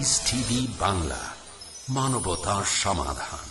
TV Bangla মানবতার সমাধান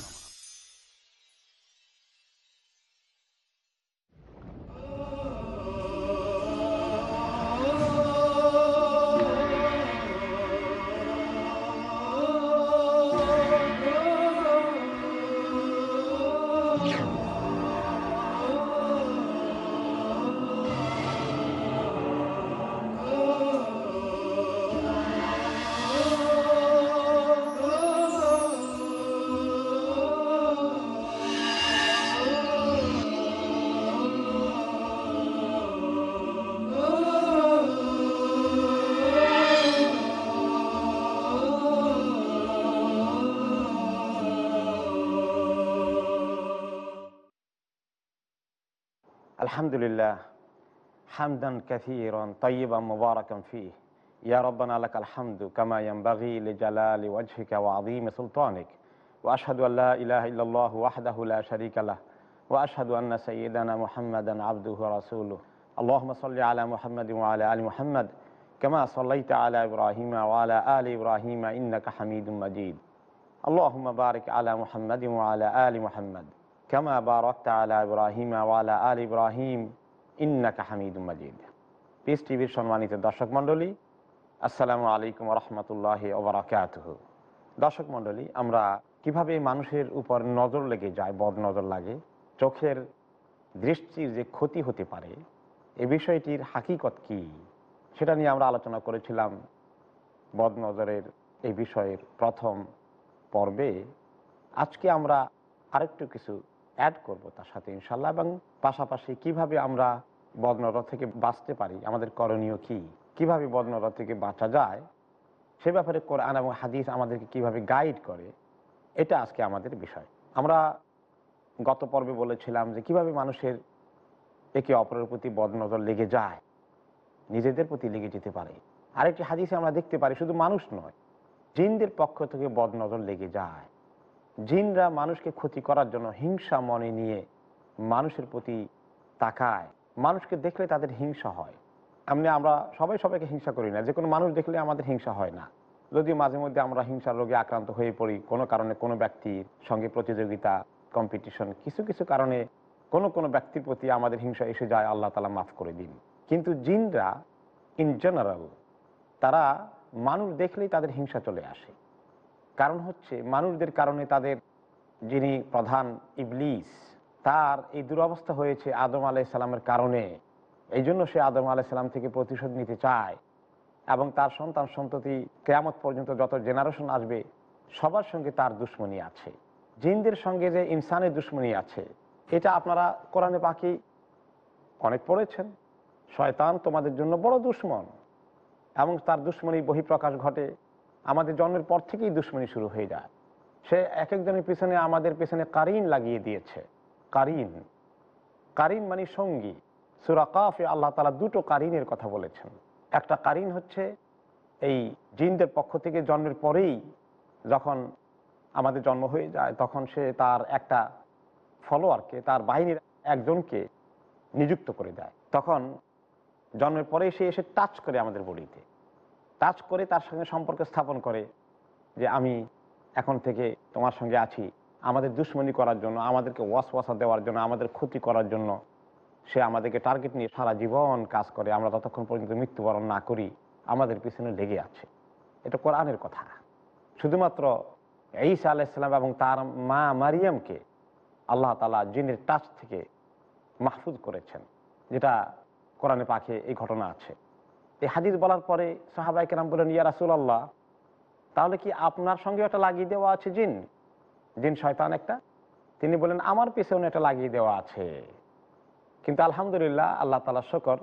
الحمد لله. حمدا كثيرا طيبا مباركا فيه. يا ربنا لك الحمد كما ينبغي لجلال وجهك وعظيم سلطانك. وأشهد أن لا إله إلا الله وحده لا شريك له. وأشهد أن سيدنا محمدا عبده ورسوله. اللهم صل على محمد وعلى آل محمد كما صليت على إبراهيم وعلى آل إبراهيم إنك حميد مجيد. اللهم بارك على محمد وعلى آل محمد. কামা বারকত আলা ইব্রাহিম আলা আল ইব্রাহিম ইন্নাকা হামিদুম মাজিদ পিস টিভির সম্মানিত দর্শক মণ্ডলী, আসসালামু আলাইকুম রহমতুল্লাহ ওবরাকাত দর্শক মণ্ডলী, আমরা কীভাবে মানুষের উপর নজর লেগে যায়, বদ নজর লাগে, চোখের দৃষ্টির যে ক্ষতি হতে পারে, এ বিষয়টির হাকিকত কি? সেটা নিয়ে আমরা আলোচনা করেছিলাম বদ নজরের এই বিষয়ের প্রথম পর্বে। আজকে আমরা আরেকটু কিছু অ্যাড করব তার সাথে ইনশাল্লাহ এবং পাশাপাশি কীভাবে আমরা বদনজর থেকে বাঁচতে পারি, আমাদের করণীয় কি? কীভাবে বদনজর থেকে বাঁচা যায়? সে ব্যাপারে কোরআন এবং হাদিস আমাদেরকে কীভাবে গাইড করে, এটা আজকে আমাদের বিষয়। আমরা গত পর্বে বলেছিলাম যে কীভাবে মানুষের একে অপরের প্রতি বদনজর লেগে যায়, নিজেদের প্রতি লেগে যেতে পারে। আরেকটি হাদিসে আমরা দেখতে পারি, শুধু মানুষ নয়, জিনদের পক্ষ থেকে বদনজর লেগে যায়। জিনরা মানুষকে ক্ষতি করার জন্য হিংসা মনে নিয়ে মানুষের প্রতি তাকায়। মানুষকে দেখলে তাদের হিংসা হয়। এমনি আমরা সবাই সবাইকে হিংসা করি না। যে কোনো মানুষ দেখলে আমাদের হিংসা হয় না। যদি মাঝে মধ্যে আমরা হিংসার রোগে আক্রান্ত হয়ে পড়ি, কোনো কারণে কোনো ব্যক্তির সঙ্গে প্রতিযোগিতা কম্পিটিশন কিছু কিছু কারণে কোনো কোনো ব্যক্তির প্রতি আমাদের হিংসা এসে যায়, আল্লাহ তালা মাফ করে দিন। কিন্তু জিনরা ইন জেনারেল তারা মানুষ দেখলেই তাদের হিংসা চলে আসে। কারণ হচ্ছে মানুষদের কারণে তাদের যিনি প্রধান ইবলিস, তার এই দুরবস্থা হয়েছে আদম আলাইসাল্লামের কারণে। এই জন্য সে আদম আলাইসাল্লাম থেকে প্রতিশোধ নিতে চায় এবং তার সন্তান সন্ততি কেয়ামত পর্যন্ত যত জেনারেশন আসবে, সবার সঙ্গে তার দুশ্মনী আছে। জিনদের সঙ্গে যে ইনসানের দুশ্মনী আছে, এটা আপনারা কোরআনে পাখি অনেক পড়েছেন। শয়তান তোমাদের জন্য বড় দুশ্মন এবং তার দুশ্মনী বহিঃপ্রকাশ ঘটে। আমাদের জন্মের পর থেকেই দুশ্মনী শুরু হয়ে যায়। সে এক একজনের পিছনে আমাদের পিছনে কারিন লাগিয়ে দিয়েছে। কারিন। কারিন মানে সঙ্গী। সুরাকাফে আল্লাহ তালা দুটো কারিনের কথা বলেছেন। একটা কারিন হচ্ছে এই জিনদের পক্ষ থেকে জন্মের পরেই যখন আমাদের জন্ম হয়ে যায়, তখন সে তার একটা ফলোয়ারকে, তার বাহিনীর একজনকে নিযুক্ত করে দেয়। তখন জন্মের পরেই সে এসে টাচ করে আমাদের বডিতে। টাচ করে তার সঙ্গে সম্পর্ক স্থাপন করে যে আমি এখন থেকে তোমার সঙ্গে আছি। আমাদের দুশ্মনী করার জন্য, আমাদেরকে ওয়াস ওয়াসা দেওয়ার জন্য, আমাদের ক্ষতি করার জন্য সে আমাদেরকে টার্গেট নিয়ে সারা জীবন কাজ করে। আমরা ততক্ষণ পর্যন্ত মৃত্যুবরণ না করি। আমাদের পিছনে লেগে আছে। এটা কোরআনের কথা। শুধুমাত্র ঈসা আলাইসালাম এবং তার মা মারিয়ামকে আল্লাহ তালা জিনের টাচ থেকে মাহফুজ করেছেন, যেটা কোরআনে পাখে এই ঘটনা আছে। এই হাদিস বলার পরে সাহাবাই কেরাম বলেন ইয়া রাসুলাল্লাহ, তাহলে কি আপনার সঙ্গে একটা লাগিয়ে দেওয়া আছে জিন? জিন শয়তান একটা? তিনি বলেন আমার পিছনে একটা লাগিয়ে দেওয়া আছে। কিন্তু আলহামদুলিল্লাহ, আল্লাহ তালা শকর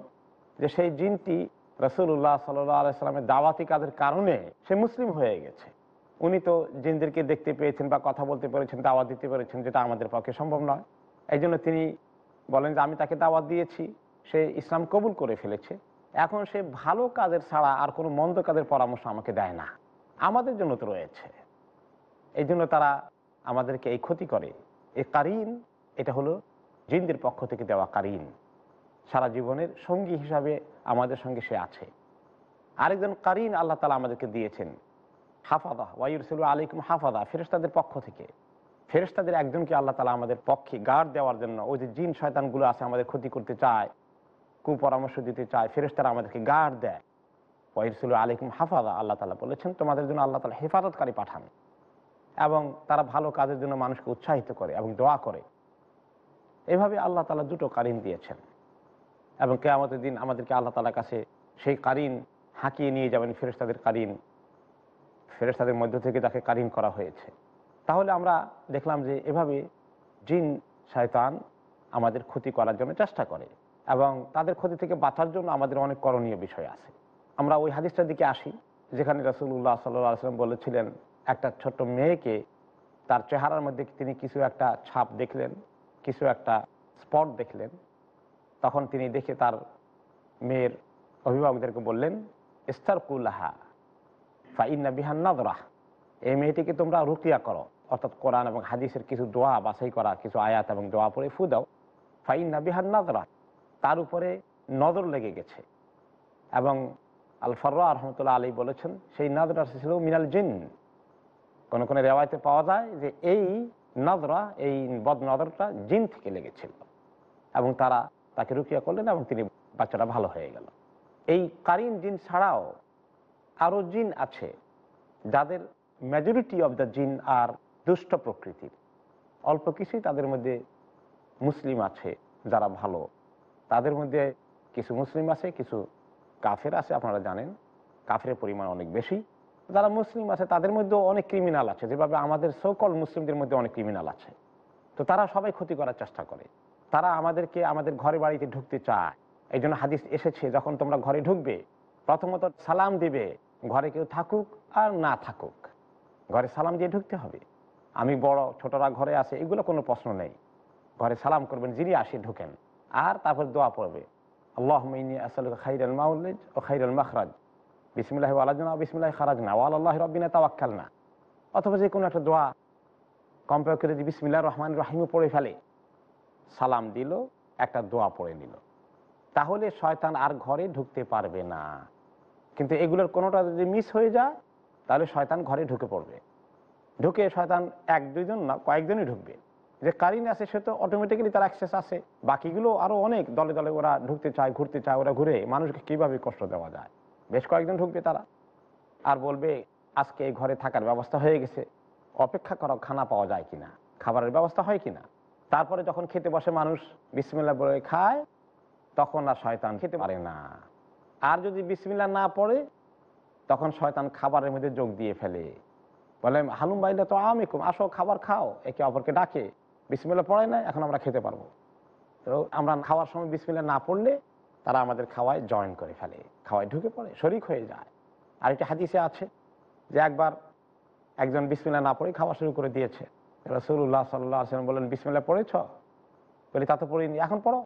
যে সেই জিনটি রসুল্লাহ সাল্লাহ আলাইস্লামের দাওয়াতি কাজের কারণে সে মুসলিম হয়ে গেছে। উনি তো জিনদেরকে দেখতে পেয়েছেন বা কথা বলতে পেরেছেন, দাওয়াত দিতে পেরেছেন, যেটা আমাদের পক্ষে সম্ভব নয়। এই তিনি বলেন যে, আমি তাকে দাওয়াত দিয়েছি, সে ইসলাম কবুল করে ফেলেছে। এখন সে ভালো কাজের ছাড়া আর কোনো মন্দ কাজের পরামর্শ আমাকে দেয় না। আমাদের জন্য তো রয়েছে। এই জন্য তারা আমাদেরকে এই ক্ষতি করে। এই কারিন, এটা হলো জিনদের পক্ষ থেকে দেওয়া কারিন। সারা জীবনের সঙ্গী হিসাবে আমাদের সঙ্গে সে আছে। আরেকজন কারিন আল্লাহ তালা আমাদেরকে দিয়েছেন। হাফাদা ওয়াইরসুল আলাইকুম হাফাদা ফেরেস্তাদের পক্ষ থেকে। ফেরেস্তাদের একজনকে আল্লাহ তালা আমাদের পক্ষে গার্ড দেওয়ার জন্য ওই যে জিন, শয়তানগুলো আছে আমাদের ক্ষতি করতে চায় কুপরামর্শ দিতে চায় ফেরেস্তারা আমাদেরকে গার্ড দেয়। ওয়াইরসুল আলাইকুম হাফাদা আল্লাহ তালা বলেছেন, তোমাদের জন্য আল্লাহ তালা হেফাজতকারী পাঠান এবং তারা ভালো কাজের জন্য মানুষকে উৎসাহিত করে এবং দোয়া করে। এভাবে আল্লাহ তালা দুটো কারিন দিয়েছেন এবং কেয়ামতের দিন আমাদেরকে আল্লাহ তালার কাছে সেই কারিন হাঁকিয়ে নিয়ে যাবেন ফেরেস্তাদের কারিন ফেরেস্তাদের মধ্য থেকে তাকে কারিন করা হয়েছে। তাহলে আমরা দেখলাম যে এভাবে জিন, শয়তান আমাদের ক্ষতি করার জন্য চেষ্টা করে। এবং তাদের ক্ষতি থেকে বাঁচার জন্য আমাদের অনেক করণীয় বিষয় আছে। আমরা ওই হাদিসটার দিকে আসি, যেখানে রসুল্লাহ সাল্লাম বলেছিলেন, একটা ছোট্ট মেয়েকে তার চেহারার মধ্যে তিনি কিছু একটা ছাপ দেখলেন, কিছু একটা স্পট দেখলেন। তখন তিনি দেখে তার মেয়ের অভিভাবকদেরকে বললেন ইস্তার কুল্লাহা ফাইন্না বিহান নাদরাহ এই মেয়েটিকে তোমরা রুকিয়া করো। অর্থাৎ কোরআন এবং হাদিসের কিছু দোয়া বাছাই করা, কিছু আয়াত এবং দোয়া পরে ফু দাও। ফাইন্না বিহান নাদরা তার উপরে নজর লেগে গেছে। এবং আল ফর্রা রহমতুল্লাহ আলী বলেছেন, সেই নাদরা ছিল মিনাল জিন। কোন কোনো রেওয়ায়তে পাওয়া যায় যে এই নজরা, এই বদ নজরটা জিন থেকে লেগেছিল। এবং তারা তাকে রুকিয়া করলেন এবং তিনি বাচ্চাটা ভালো হয়ে গেল। এই কারিন জিন ছাড়াও আরও জিন আছে, যাদের মেজরিটি অব দ্য জিন আর দুষ্ট প্রকৃতির। অল্প কিছুই তাদের মধ্যে মুসলিম আছে, যারা ভালো তাদের মধ্যে কিছু মুসলিম আছে, কিছু কাফের আছে, আপনারা জানেন। কাফের পরিমাণ অনেক বেশি। যারা মুসলিম আছে, তাদের মধ্যেও অনেক ক্রিমিনাল আছে, যেভাবে আমাদের সকল মুসলিমদের মধ্যে অনেক ক্রিমিনাল আছে। তো তারা সবাই ক্ষতি করার চেষ্টা করে। তারা আমাদেরকে আমাদের ঘরে বাড়িতে ঢুকতে চায়। এই জন্য হাদিস এসেছে, যখন তোমরা ঘরে ঢুকবে, প্রথমত সালাম দিবে, ঘরে কেউ থাকুক আর না থাকুক। ঘরে সালাম দিয়ে ঢুকতে হবে। আমি বড়, ছোটরা ঘরে আসে এগুলো কোনো প্রশ্ন নেই। ঘরে সালাম করবেন, যিনি আসে, ঢুকেন। আর তারপর দোয়া পড়বে। আল্লাহ আসল খাইরাল মাউলিজ ও খাইরাল মাখরাজ। বিসমিল্লাহ আলাজনা, বিসমিল্লাহ খারাজ না ওয়াল আল্লাহ রব্বিনা তাওয়াক্কাল না অথবা যে কোনো একটা দোয়া কম্পেয়ার করে যদি বিসমিল্লাহ রহমান রাহিমও পড়ে ফেলে। সালাম দিল, একটা দোয়া পড়ে নিল। তাহলে শয়তান আর ঘরে ঢুকতে পারবে না। কিন্তু এগুলোর কোনোটা যদি মিস হয়ে যায়, তাহলে শয়তান ঘরে ঢুকে পড়বে। ঢুকে শয়তান এক দুইজন না, কয়েকজনই ঢুকবে। যে কারিন আছে, সে তো অটোমেটিক্যালি তার অ্যাক্সেস আছে। বাকিগুলো আরও অনেক দলে দলে ওরা ঢুকতে চায়, ঘুরতে চায়, ওরা ঘুরে মানুষকে কীভাবে কষ্ট দেওয়া যায়। বেশ কয়েকজন ঢুকবে তারা। আর বলবে, আজকে এই ঘরে থাকার ব্যবস্থা হয়ে গেছে। অপেক্ষা করা, খানা পাওয়া যায় কিনা? খাবারের ব্যবস্থা হয় কিনা? তারপরে যখন খেতে বসে মানুষ বিসমিল্লা বলে খায়, তখন আর শয়তান খেতে পারে না। আর যদি বিসমিল্লা না পড়ে, তখন শয়তান খাবারের মধ্যে যোগ দিয়ে ফেলে। বলে, হালুম বাইলে তো আমিকুম, আসো খাবার খাও। একে অপরকে ডাকে। বিসমিল্লা পড়ে না, এখন আমরা খেতে পারব। তো আমরা খাওয়ার সময় বিসমিল্লা না পড়লে তারা আমাদের খাওয়ায় জয়েন করে ফেলে, খাওয়ায় ঢুকে পড়ে, শরিক হয়ে যায়। আর একটি হাদিসে আছে যে একবার একজন বিসমিল্লা না পড়ে খাওয়া শুরু করে দিয়েছে। রসুল্লাহ সাল্লাহ আসলাম বললেন বিসমিল্লা পড়েছ? বলি, তা তো পড়িনি, এখন পড়ো।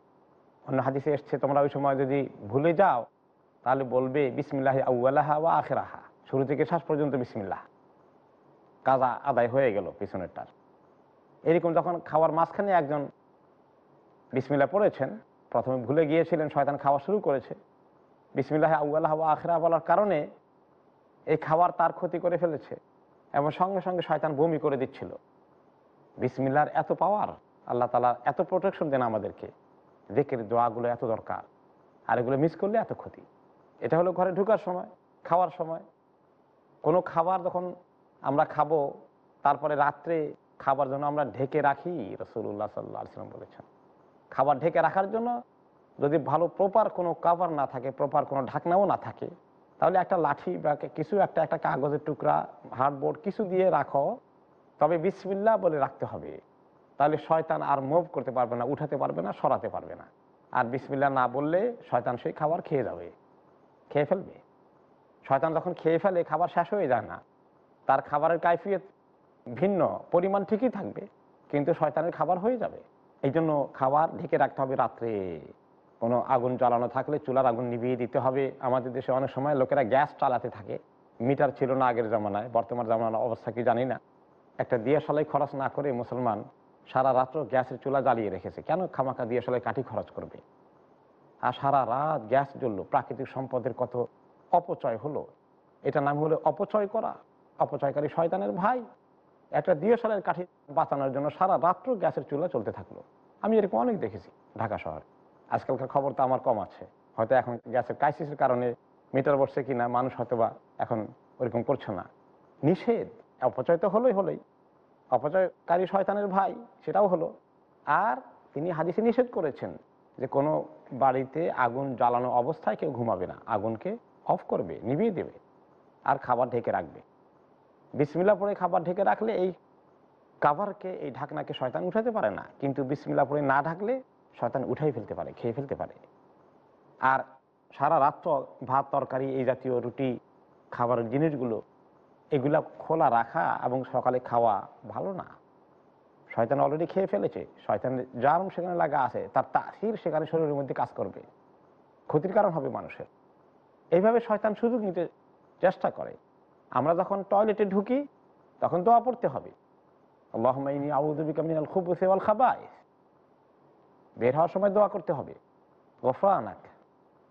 অন্য হাদিসে এসছে, তোমরা ওই সময় যদি ভুলে যাও, তাহলে বলবে, বিসমিল্লাহ আউ্লাহা বা আখেরাহা। শুরু থেকে শ্বাস পর্যন্ত বিসমিল্লাহ। কাজা আদায় হয়ে গেল পিছনেরটার। এরকম যখন খাওয়ার মাঝখানে একজন বিসমিল্লা পড়েছেন, প্রথমে ভুলে গিয়েছিলেন শয়তান খাওয়া শুরু করেছে। বিসমিল্লাহ আউ্লাহ আখেরা বলার কারণে এই খাবার তার ক্ষতি করে ফেলেছে এবং সঙ্গে সঙ্গে শয়তান বমি করে দিচ্ছিল। বিসমিল্লার এত পাওয়ার আল্লাহ তালা এত প্রোটেকশন দেন আমাদেরকে। দেখের দোয়াগুলো এত দরকার, আর এগুলো মিস করলে এত ক্ষতি। এটা হলো ঘরে ঢুকার সময়, খাওয়ার সময়। কোনো খাবার যখন আমরা খাব, তারপরে রাত্রে খাবার জন্য আমরা ঢেকে রাখি রসুল্লাহ সাল্লাহ সাল্লাম বলেছেন। খাবার ঢেকে রাখার জন্য যদি ভালো প্রপার কোনো কাভার না থাকে প্রপার কোনো ঢাকনাও না থাকে, তাহলে একটা লাঠি বা কিছু একটা একটা কাগজের টুকরা, হার্ডবোর্ড কিছু দিয়ে রাখো, তবে বিসমিল্লা বলে রাখতে হবে। তাহলে শয়তান আর মুভ করতে পারবে না, উঠাতে পারবে না, সরাতে পারবে না। আর বিসমিল্লা না বললে শয়তান সেই খাবার খেয়ে যাবে, খেয়ে ফেলবে। শয়তান যখন খেয়ে ফেলে, খাবার শেষ হয়ে যায় না। তার খাবারের কাইফিয়ত ভিন্ন পরিমাণ ঠিকই থাকবে, কিন্তু শয়তানের খাবার হয়ে যাবে। এই জন্য খাবার ঢেকে রাখতে হবে রাত্রে। কোনো আগুন জ্বালানো থাকলে চুলার আগুন নিভিয়ে দিতে হবে। আমাদের দেশে অনেক সময় লোকেরা গ্যাস চালাতে থাকে। মিটার ছিল না আগের জামানায়, বর্তমান জামানার অবস্থা কি জানি না। একটা দিয়াশালাই খরচ না করে মুসলমান সারা রাত্র গ্যাসের চুলা জ্বালিয়ে রেখেছে। কেন খামাকা দিয়াশালাই কাঠি খরচ করবে? আর সারা রাত গ্যাস জ্বললো, প্রাকৃতিক সম্পদের কত অপচয় হলো? এটা নাম হলো অপচয় করা। অপচয়কারী শয়তানের ভাই। একটা দিয়শালের কাঠি বাঁচানোর জন্য সারা রাত্র গ্যাসের চুলা চলতে থাকল। আমি এরকম অনেক দেখেছি ঢাকা শহরে। আজকালকার খবর তো আমার কম আছে। হয়তো এখন গ্যাসের ক্রাইসিসের কারণে মিটার বসছে কিনা, মানুষ হয়তো বা এখন ওরকম করছে না। নিষেধ, অপচয় তো হলোই হলোই। অপচয়কারী শয়তানের ভাই, সেটাও হলো। আর তিনি হাদিসে নিষেধ করেছেন যে কোনো বাড়িতে আগুন জ্বালানো অবস্থায় কেউ ঘুমাবে না। আগুনকে অফ করবে, নিভিয়ে দেবে। আর খাবার ঢেকে রাখবে। বিসমিল্লা পরে খাবার ঢেকে রাখলে এই কাভারকে এই ঢাকনাকে শয়তান উঠাতে পারে না। কিন্তু বিসমিল্লা পরে না ঢাকলে শয়তান উঠাই ফেলতে পারে, খেয়ে ফেলতে পারে। আর সারা রাত্র ভাত, তরকারি, এই জাতীয় রুটি, খাবারের জিনিসগুলো, এগুলা খোলা রাখা এবং সকালে খাওয়া ভালো না। শয়তান অলরেডি খেয়ে ফেলেছে, শয়তান জার্ম সেখানে লাগা আছে, তার তাহির সেখানে শরীরের মধ্যে কাজ করবে। ক্ষতির কারণ হবে মানুষের। এইভাবে শয়তান সুযোগ নিতে চেষ্টা করে। আমরা যখন টয়লেটে ঢুকি, তখন দোয়া পড়তে হবে। আল্লাহমাইনি আউদুবিকা মিনাল খুব সেওয়াল খাবায় বের হওয়ার সময় দোয়া করতে হবে। গফরানাক।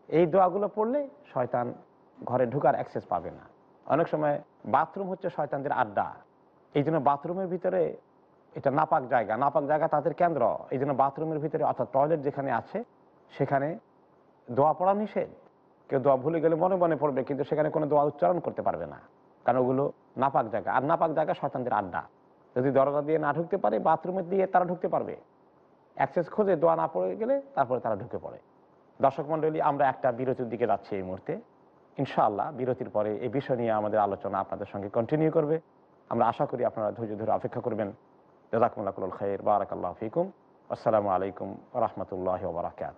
এই দোয়াগুলো পড়লে শয়তান ঘরে ঢুকার অ্যাক্সেস পাবে না। অনেক সময় বাথরুম হচ্ছে শয়তানদের আড্ডা। এই জন্য বাথরুমের ভিতরে এটা নাপাক জায়গা। নাপাক জায়গা তাদের কেন্দ্র। এই জন্য বাথরুমের ভিতরে অর্থাৎ টয়লেট যেখানে আছে, সেখানে দোয়া পড়া নিষেধ। কেউ দোয়া ভুলে গেলে মনে মনে পড়বে, কিন্তু সেখানে কোনো দোয়া উচ্চারণ করতে পারবে না। কারণ ওগুলো নাপাক জায়গা। আর নাপাক জায়গা শয়তানদের আড্ডা। যদি দরজা দিয়ে না ঢুকতে পারে, বাথরুমে দিয়ে তারা ঢুকতে পারবে। অ্যাক্সেস খোঁজে দোয়া না পড়ে গেলে তারপরে তারা ঢুকে পড়ে। দর্শক মণ্ডলী, আমরা একটা বিরতির দিকে যাচ্ছি এই মুহূর্তে। ইনশাআল্লাহ বিরতির পরে এই বিষয় নিয়ে আমাদের আলোচনা আপনাদের সঙ্গে কন্টিনিউ করবে। আমরা আশা করি আপনারা ধৈর্য ধরে অপেক্ষা করবেন। জাজাকুমুল্লাকুল খাইর, বারাকাল্লাহ ফিকুম। আসসালামু আলাইকুম রহমতুল্লাহ বারাকাত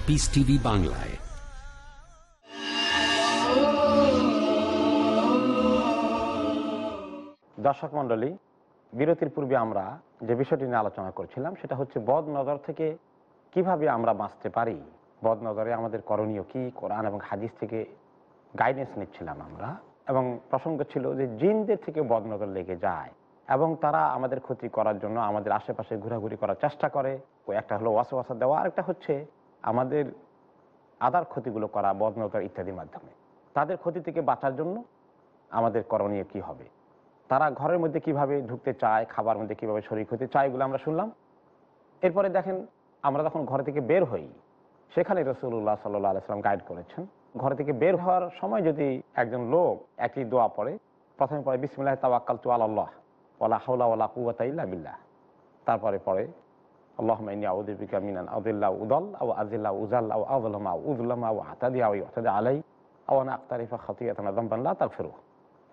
পিস টিভি বাংলায় দর্শক মণ্ডলী, বিরতির পূর্বে আমরা যে বিষয়টি নিয়ে আলোচনা করছিলাম, সেটা হচ্ছে বদ নজর থেকে কীভাবে আমরা বাঁচতে পারি? বদ নজরে আমাদের করণীয় কি? কোরআন এবং হাদিস থেকে গাইডেন্স নিচ্ছিলাম আমরা। এবং প্রসঙ্গ ছিল যে জিনদের থেকে বদ নজর লেগে যায় এবং তারা আমাদের ক্ষতি করার জন্য আমাদের আশেপাশে ঘোরাঘুরি করার চেষ্টা করে। ওই একটা হলো ওয়াসা ওয়াসা দেওয়া, আরেকটা হচ্ছে আমাদের আদার ক্ষতিগুলো করা বদনজর ইত্যাদির মাধ্যমে। তাদের ক্ষতি থেকে বাঁচার জন্য আমাদের করণীয় কি হবে? তারা ঘরের মধ্যে কীভাবে ঢুকতে চায়, খাবার মধ্যে কীভাবে শরীর হতে চায়, এগুলো আমরা শুনলাম। এরপরে দেখেন, আমরা যখন ঘর থেকে বের হই, সেখানে রসুল্লাহ সাল্লাহ আলাইসালাম গাইড করেছেন। ঘর থেকে বের হওয়ার সময় যদি একজন লোক একই দোয়া পড়ে, প্রথমে পড়ে বিসমিল্লাহ তাওয়াক্কাল তু আল্লাহ ওলা হাউলা ওলা কুয়াতা ইল্লা বিল্লাহ। তারপরে পড়ে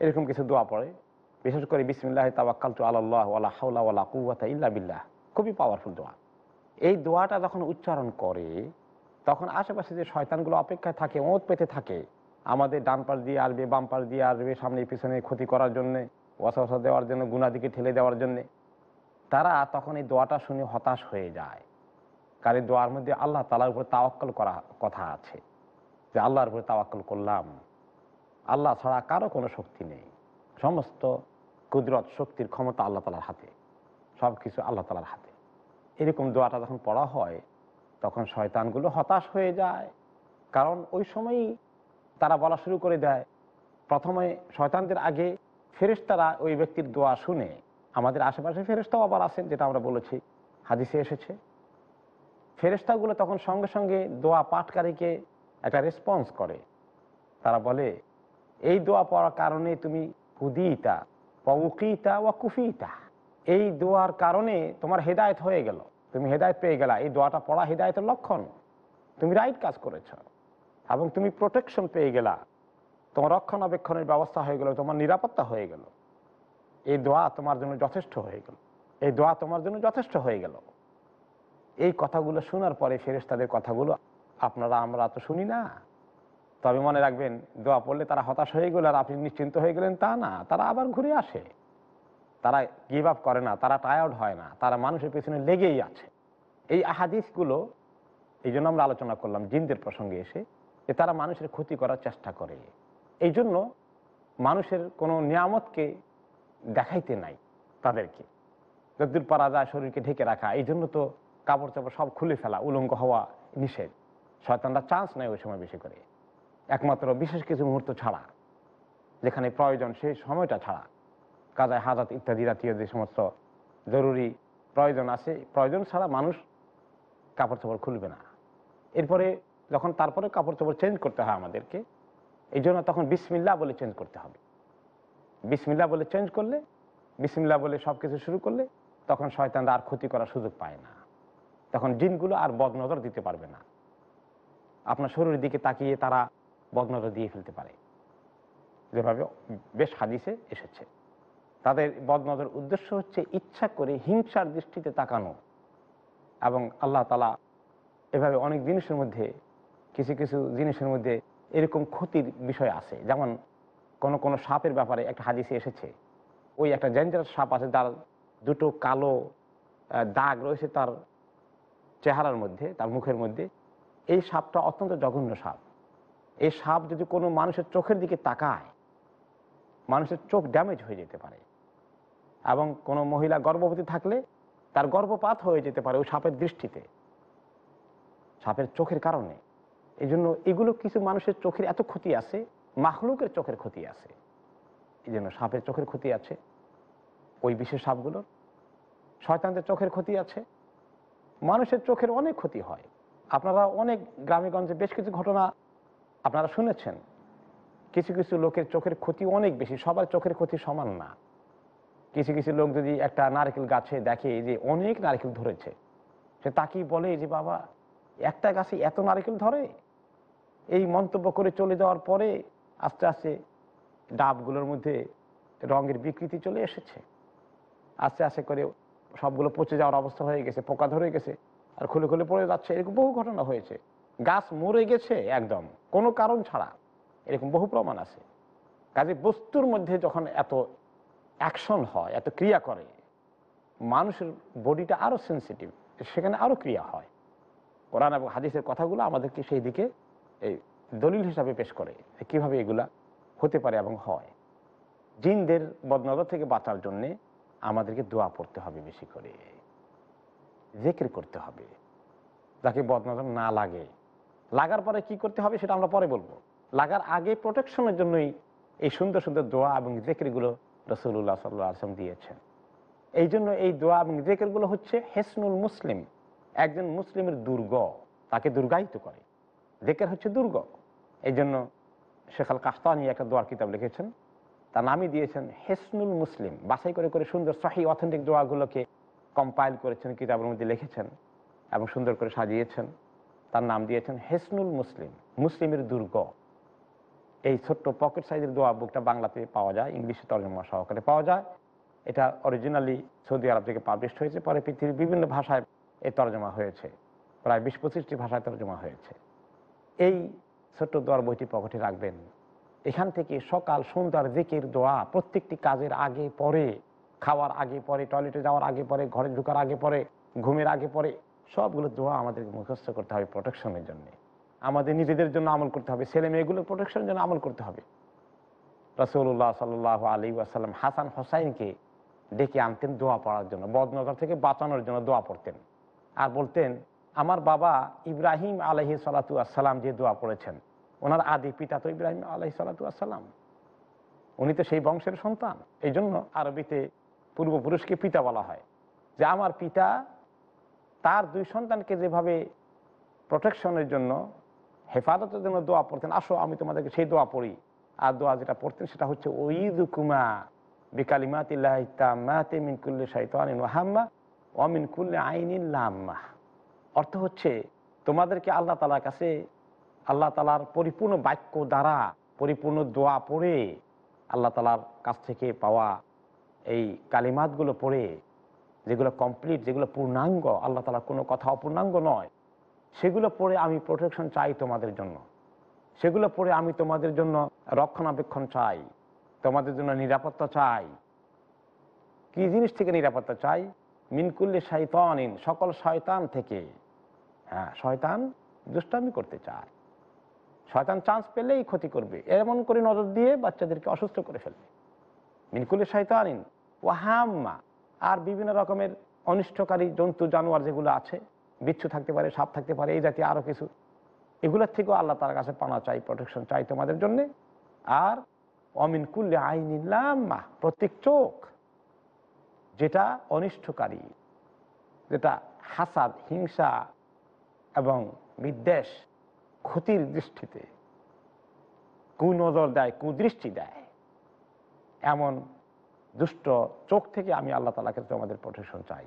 এরকম কিছু দোয়া পড়ে। বিশেষ করে বিসমিল্লাহ তাওয়াক্কাল তু আল্লাহ ওয়ালা কুয়াতা ইল্লা বিল্লাহ। খুবই পাওয়ারফুল দোয়া। এই দোয়াটা যখন উচ্চারণ করে, তখন আশেপাশে যে শয়তানগুলো অপেক্ষায় থাকে, ওঁত পেতে থাকে, আমাদের ডান পাশ দিয়ে আসবে, বাম পাশ দিয়ে আসবে, সামনে পিছনে ক্ষতি করার জন্যে ওয়াসা ওয়াসা দেওয়ার জন্য গুনাদিকে ঠেলে দেওয়ার জন্যে তারা তখন এই দোয়াটা শুনে হতাশ হয়ে যায়। কারণ দোয়ার মধ্যে আল্লাহ তালার উপর তাওয়াক্কল করা কথা আছে যে আল্লাহর উপরে তাওয়াক্কল করলাম। আল্লাহ ছাড়া কারও কোনো শক্তি নেই। সমস্ত কুদরত শক্তির ক্ষমতা আল্লাহ তালার হাতে। সব কিছু আল্লাহ তালার হাতে। এরকম দোয়াটা যখন পড়া হয়, তখন শয়তানগুলো হতাশ হয়ে যায়। কারণ ওই সময়ই তারা বলা শুরু করে দেয়। প্রথমে শয়তানদের আগে ফেরেশতারা ওই ব্যক্তির দোয়া শুনে আমাদের আশেপাশে ফেরেশতাও আবার আছেন, যেটা আমরা বলেছি। হাদিসে এসেছে। ফেরেশতাগুলো তখন সঙ্গে সঙ্গে দোয়া পাঠকারীকে একটা রেসপন্স করে। তারা বলে, এই দোয়া পড়ার কারণে তুমি হুদিতা পউকিতা ওয়া কুফিতা। এই দোয়ার কারণে তোমার হেদায়ত হয়ে গেল। তুমি হেদায়েত পেয়ে গেলা। এই দোয়াটা পড়া হেদায়তের লক্ষণ। তুমি রাইট কাজ করেছ এবং তুমি প্রোটেকশন পেয়ে গেলা। তোমার রক্ষণাবেক্ষণের ব্যবস্থা হয়ে গেল, তোমার নিরাপত্তা হয়ে গেল। এই দোয়া তোমার জন্য যথেষ্ট হয়ে গেল। এই দোয়া তোমার জন্য যথেষ্ট হয়ে গেল। এই কথাগুলো শোনার পরে ফেরেশতাদের কথাগুলো, আপনারা আমরা তো শুনি না। তবে মনে রাখবেন, দোয়া পড়লে তারা হতাশ হয়ে গেল আর আপনি নিশ্চিন্ত হয়ে গেলেন তা না, তারা আবার ঘুরে আসে। তারা গিভ আপ করে না, তারা টায়ার্ড হয় না, তারা মানুষের পেছনে লেগেই আছে। এই আহাদিসগুলো, এই জন্য আমরা আলোচনা করলাম জিনদের প্রসঙ্গে এসে, যে তারা মানুষের ক্ষতি করার চেষ্টা করে। এই জন্য মানুষের কোনো নিয়ামতকে দেখাইতে নাই তাদেরকে। যদ্দূর পারা যায় শরীরকে ঢেকে রাখা, এই জন্য তো কাপড় চাপড় সব খুলে ফেলা, উলঙ্গ হওয়া নিষেধ। শয়তানরা চান্স নেয় ওই সময় বেশি করে। একমাত্র বিশেষ কিছু মুহূর্ত ছাড়া, যেখানে প্রয়োজন সেই সময়টা ছাড়া। কাজায় হাজাত ইত্যাদি জাতীয় যে সমস্ত জরুরি প্রয়োজন আছে, প্রয়োজন ছাড়া মানুষ কাপড় চাপড় খুলবে না। এরপরে যখন তারপরে কাপড় চোপড় চেঞ্জ করতে হয় আমাদেরকে, এই জন্য তখন বিসমিল্লা বলে চেঞ্জ করতে হবে। বিসমিল্লা বলে চেঞ্জ করলে বিসমিল্লা বলে সব কিছু শুরু করলে, তখন শয়তানরা আর ক্ষতি করার সুযোগ পায় না। তখন জিনগুলো আর বদনজর দিতে পারবে না। আপনার শরীরের দিকে তাকিয়ে তারা বদনজর দিয়ে ফেলতে পারে। যেভাবে বেশ হাদিসে এসেছে। তাদের বদনজর উদ্দেশ্য হচ্ছে ইচ্ছা করে হিংসার দৃষ্টিতে তাকানো। এবং আল্লাহ তালা এভাবে অনেক জিনিসের মধ্যে, কিছু কিছু জিনিসের মধ্যে এরকম ক্ষতির বিষয় আছে। যেমন কোন কোন সাপের ব্যাপারে একটা হাদিসে এসেছে। ওই একটা ডেঞ্জারাস সাপ আছে তার দুটো কালো দাগ রয়েছে তার চেহারার মধ্যে, তার মুখের মধ্যে। এই সাপটা অত্যন্ত জঘন্য সাপ। এই সাপ যদি কোনো মানুষের চোখের দিকে তাকায়, মানুষের চোখ ড্যামেজ হয়ে যেতে পারে। এবং কোনো মহিলা গর্ভবতী থাকলে তার গর্ভপাত হয়ে যেতে পারে ওই সাপের দৃষ্টিতে, সাপের চোখের কারণে। এই জন্য এগুলো কিছু মানুষের চোখের এত ক্ষতি আছে মাখলুকের চোখের ক্ষতি আছে। এই জন্য সাপের চোখের ক্ষতি আছে। ওই বিশেষ সাপগুলোর শয়তানদের চোখের ক্ষতি আছে। মানুষের চোখের অনেক ক্ষতি হয়। আপনারা অনেক গ্রামেগঞ্জে বেশ কিছু ঘটনা আপনারা শুনেছেন। কিছু কিছু লোকের চোখের ক্ষতি অনেক বেশি, সবার চোখের ক্ষতি সমান না। কিছু কিছু লোক যদি একটা নারকেল গাছে দেখে যে অনেক নারকেল ধরেছে, সে তাকেই বলে যে, বাবা, একটা গাছে এত নারকেল ধরে? এই মন্তব্য করে চলে যাওয়ার পরে আস্তে আস্তে ডাবগুলোর মধ্যে রঙের বিকৃতি চলে এসেছে। আস্তে আস্তে করে সবগুলো পচে যাওয়ার অবস্থা হয়ে গেছে, পোকা ধরে গেছে, আর খুলে খুলে পড়ে যাচ্ছে। এরকম বহু ঘটনা হয়েছে। গাছ মরে গেছে একদম, কোনো কারণ ছাড়া। এরকম বহু প্রমাণ আছে। কাজে বস্তুর মধ্যে যখন এত অ্যাকশন হয়, এত ক্রিয়া করে, মানুষের বডিটা আরও সেন্সিটিভ, সেখানে আরও ক্রিয়া হয়। কোরআন এবং হাদিসের কথাগুলো আমাদেরকে সেই দিকে এই দলিল হিসাবে পেশ করে কীভাবে এগুলা হতে পারে এবং হয়। জিনদের বদনজর থেকে বাঁচার জন্যে আমাদেরকে দোয়া পড়তে হবে বেশি করে। জেকের করতে হবে। যাকে বদনজর না লাগে। লাগার পরে কি করতে হবে সেটা আমরা পরে বলব। লাগার আগে প্রোটেকশনের জন্যই এই সুন্দর সুন্দর দোয়া এবং জেকেরগুলো রসুল্লাহ সাল্লাহ আসলাম দিয়েছেন। এই জন্য এই দোয়া এবং জেকেরগুলো হচ্ছে হেসনুল মুসলিম। একজন মুসলিমের দুর্গ, তাকে দুর্গায়িত করে। জেকের হচ্ছে দুর্গ। এই জন্য শেখাল কাস্তানি একটা দোয়ার কিতাব লিখেছেন। তার নামই দিয়েছেন হেসনুল মুসলিম। বাছাই করে করে সুন্দর সাহি অথেন্টিক দোয়াগুলোকে কম্পাইল করেছেন, কিতাবের মধ্যে লিখেছেন এবং সুন্দর করে সাজিয়েছেন। তার নাম দিয়েছেন হেসনুল মুসলিম, মুসলিমের দুর্গ। এই ছোট্ট পকেট সাইজের দোয়া বুকটা বাংলাতে পাওয়া যায়, ইংলিশে তর্জমা সহকারে পাওয়া যায়। এটা অরিজিনালি সৌদি আরব থেকে পাবলিশ হয়েছে, পরে পৃথিবীর বিভিন্ন ভাষায় এই তর্জমা হয়েছে। প্রায় বিশ পঁচিশটি ভাষায় তর্জমা হয়েছে। এই ছোট্ট দোয়ার বইটি পকেটে রাখবেন। এখান থেকে সকাল সন্ধ্যার দিকের দোয়া প্রত্যেকটি কাজের আগে পরে, খাওয়ার আগে পরে, টয়লেটে যাওয়ার আগে পরে, ঘরে ঢুকার আগে পরে, ঘুমের আগে পরে, সবগুলো দোয়া আমাদেরকে মুখস্থ করতে হবে প্রোটেকশনের জন্য। আমাদের নিজেদের জন্য আমল করতে হবে, ছেলে মেয়েগুলোর প্রোটেকশনের জন্য আমল করতে হবে। রসুল্লাহ সাল্লাহ আলী আসাল্লাম হাসান হোসাইনকে ডেকে আনতেন দোয়া পড়ার জন্য বদনজর থেকে বাঁচানোর জন্য দোয়া পড়তেন। আর বলতেন, আমার বাবা ইব্রাহিম আলহি সালাতু আসসালাম যে দোয়া পড়েছেন ওনার আদি পিতা তো ইব্রাহিম আলহি সালাতু আসসালাম উনি তো সেই বংশের সন্তান। এই জন্য আরবিতে পূর্বপুরুষকে পিতা বলা হয়। যে আমার পিতা তার দুই সন্তানকে যেভাবে প্রোটেকশনের জন্য, হেফাজতের জন্য দোয়া পড়তেন, আসো আমি তোমাদেরকে সেই দোয়া পড়ি। আর দোয়া যেটা পড়তেন সেটা হচ্ছে ওইদুকুমা বিকালিমাতিল্লাহিতামাতে মিনকুল্লে শাইতানিন ওয়াহাম্মা ওয়ামিনকুল্লে আইনিল্লাম্মা অর্থ হচ্ছে, তোমাদেরকে আল্লাহ তালার কাছে আল্লাহ তালার পরিপূর্ণ বাক্য দ্বারা, পরিপূর্ণ দোয়া পড়ে, আল্লাহ তালার কাছ থেকে পাওয়া এই কালিমাতগুলো পড়ে, যেগুলো কমপ্লিট যেগুলো পূর্ণাঙ্গ, আল্লাহ তালার কোনো কথা অপূর্ণাঙ্গ নয়, সেগুলো পড়ে আমি প্রোটেকশন চাই তোমাদের জন্য। সেগুলো পড়ে আমি তোমাদের জন্য রক্ষণাবেক্ষণ চাই, তোমাদের জন্য নিরাপত্তা চাই। কি জিনিস থেকে নিরাপত্তা চাই? মিনকুল্লি শৈতানিন সকল শয়তান থেকে। হ্যাঁ শয়তান দুষ্টামি করতে চায়। শয়তান চান্স পেলেই ক্ষতি করবে। এমন করে নজর দিয়ে বাচ্চাদেরকে অসুস্থ করে ফেলবে। শয়তানিন ও হাম্মা আর বিভিন্ন রকমের অনিষ্টকারী জন্তু, জানোয়ার যেগুলো আছে, বিচ্ছু থাকতে পারে, সাপ থাকতে পারে, এই জাতীয় আরও কিছু, এগুলোর থেকেও আল্লাহ তার কাছে পানা চাই প্রোটেকশন চাই তোমাদের জন্যে। আর অমিন কুল্লে আইনিল্লাম্মা প্রত্যেক চোখ যেটা অনিষ্টকারী, যেটা হাসাদ, হিংসা এবং বিদ্বেষ ক্ষতির দৃষ্টিতে, কুনজর দেয়, কুদৃষ্টি দেয়, এমন দুষ্ট চোখ থেকে আমি আল্লাহ তালাকে তোমাদের প্রোটেকশন চাই।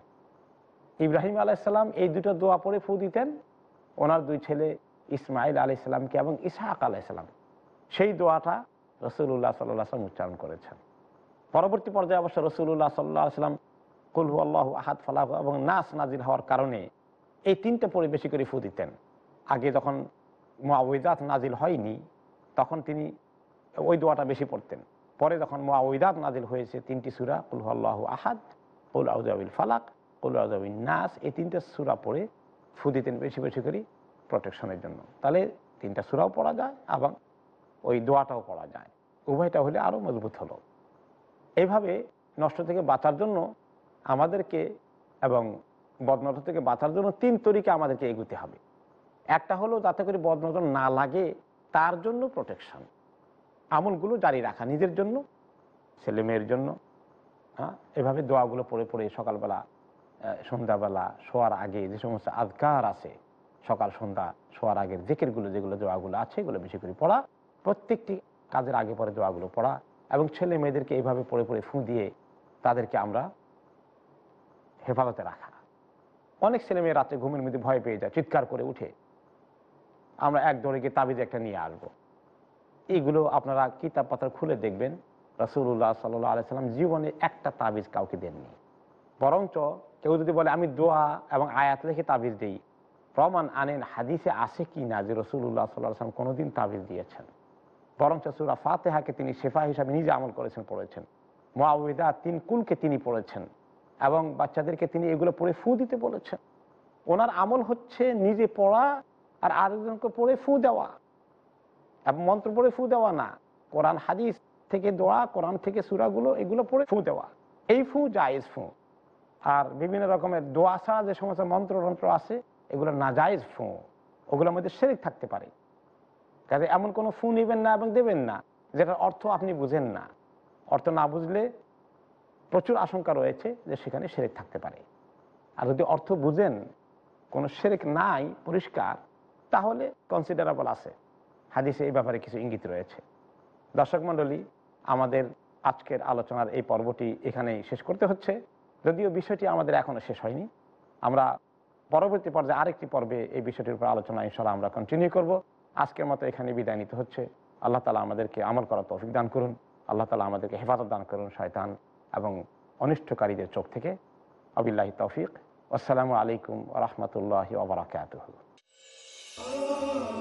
ইব্রাহিম আলাইসাল্লাম এই দুটো দোয়া পড়ে ফু দিতেন। ওনার দুই ছেলে ইসমাইল আলাইসাল্লামকে এবং ইসাহাক আলাইসাল্লাম সেই দোয়াটা রসুল্লাহ সাল্লাম উচ্চারণ করেছেন। পরবর্তী পর্যায়ে অবশ্য রসুল্লাহ সাল্লাহ সাল্লাম কুলহু আল্লাহ আহাদ ফালাহ এবং নাস নাজির হওয়ার কারণে এই তিনটে পরে বেশি করে ফু দিতেন। আগে যখন মোয়াবিদাত নাজিল হয়নি, তখন তিনি ওই দোয়াটা বেশি পড়তেন। পরে যখন মোয়াবিদাত নাজিল হয়েছে, তিনটি সুরা কুলহু আল্লাহ আহাদ কুল আউজাবিল ফালাক কুল আউজাবিল নাস এই তিনটে সুরা পড়ে ফু দিতেন বেশি বেশি করে প্রোটেকশনের জন্য। তাহলে তিনটা সুরাও পড়া যায় এবং ওই দোয়াটাও পড়া যায়। উভয়টা হলে আরও মজবুত হলো। এইভাবে নষ্ট থেকে বাঁচার জন্য আমাদেরকে এবং বদনজর থেকে বাঁচার জন্য তিন তরিকে আমাদেরকে এগুতে হবে। একটা হলো যাতে করে বদনজর না লাগে, তার জন্য প্রোটেকশন আমলগুলো জারি রাখা নিজের জন্য, ছেলে মেয়ের জন্য। হ্যাঁ এভাবে দোয়াগুলো পড়ে পড়ে সকালবেলা সন্ধ্যাবেলা শোয়ার আগে যে সমস্ত আজকার আছে, সকাল, সন্ধ্যা শোয়ার আগের জেকেরগুলো, যেগুলো দোয়াগুলো আছে, এগুলো বেশি করে পড়া। প্রত্যেকটি কাজের আগে পরে দোয়াগুলো পড়া এবং ছেলে মেয়েদেরকে এইভাবে পড়ে পড়ে ফুঁ দিয়ে তাদেরকে আমরা হেফাজতে রাখা। অনেক ছেলে মেয়ে রাত্রে ঘুমের মধ্যে ভয় পেয়ে যায়, চিৎকার করে উঠে। আমরা এক দৌড়ে গিয়ে তাবিজ একটা নিয়ে আসব। এইগুলো আপনারা কিতাব পাতার খুলে দেখবেন রসুল্লাহ সাল্লাহ আলাইসাল্লাম জীবনে একটা তাবিজ কাউকে দেননি। বরঞ্চ কেউ যদি বলে, আমি দোয়া এবং আয়াত লেখে তাবিজ দিই। প্রমাণ আনেন, হাদিসে আসে কি না যে রসুল্লাহ সাল্লাহ আসলাম কোনোদিন তাবিজ দিয়েছেন। বরঞ্চ সুরা ফাতেহাকে তিনি শেফা হিসাবে নিজে আমল করেছেন, পড়েছেন। মোয়াউদা তিন কুলকে তিনি পড়েছেন এবং বাচ্চাদেরকে তিনি এগুলো পড়ে ফু দিতে বলেছেন। ওনার আমল হচ্ছে নিজে পড়া আর আরেকজনকে পড়ে ফু দেওয়া। এবং মন্ত্র পড়ে ফু দেওয়া না। কোরআন, হাদিস থেকে দোয়া, কোরআন থেকে সুরাগুলো, এগুলো পড়ে ফু দেওয়া। এই ফু জায়েজ ফু। আর বিভিন্ন রকমের দোয়া ছাড়া যে সমস্ত মন্ত্র মন্ত্রতন্ত্র আছে, এগুলো না জায়েজ ফু। ওগুলোর মধ্যে শেরিক থাকতে পারে। কাজে এমন কোনো ফু নেবেন না এবং দেবেন না, যেটার অর্থ আপনি বুঝেন না। অর্থ না বুঝলে প্রচুর আশঙ্কা রয়েছে যে সেখানে সেরেক থাকতে পারে। আর যদি অর্থ বুঝেন, কোনো সেরেক নাই, পরিষ্কার তাহলে কনসিডারেবল আছে। হাদিসে এই ব্যাপারে কিছু ইঙ্গিত রয়েছে। দর্শক মণ্ডলী, আমাদের আজকের আলোচনার এই পর্বটি এখানেই শেষ করতে হচ্ছে। যদিও বিষয়টি আমাদের এখনও শেষ হয়নি, আমরা পরবর্তী পর্যায়ে আরেকটি পর্বে এই বিষয়টির উপর আলোচনা ইনশাল্লাহ আমরা কন্টিনিউ করব। আজকের মতো এখানে বিদায় নিতে হচ্ছে। আল্লাহ তালা আমাদেরকে আমল করার তৌফিক দান করুন। আল্লাহ তালা আমাদেরকে হেফাজত দান করুন শয়তান এবং অনিষ্টকারীদের চোখ থেকে। আবিল্লাহি তৌফিক। আসসালামু আলাইকুম রহমতুল্লাহ ওবরাকাত Oh.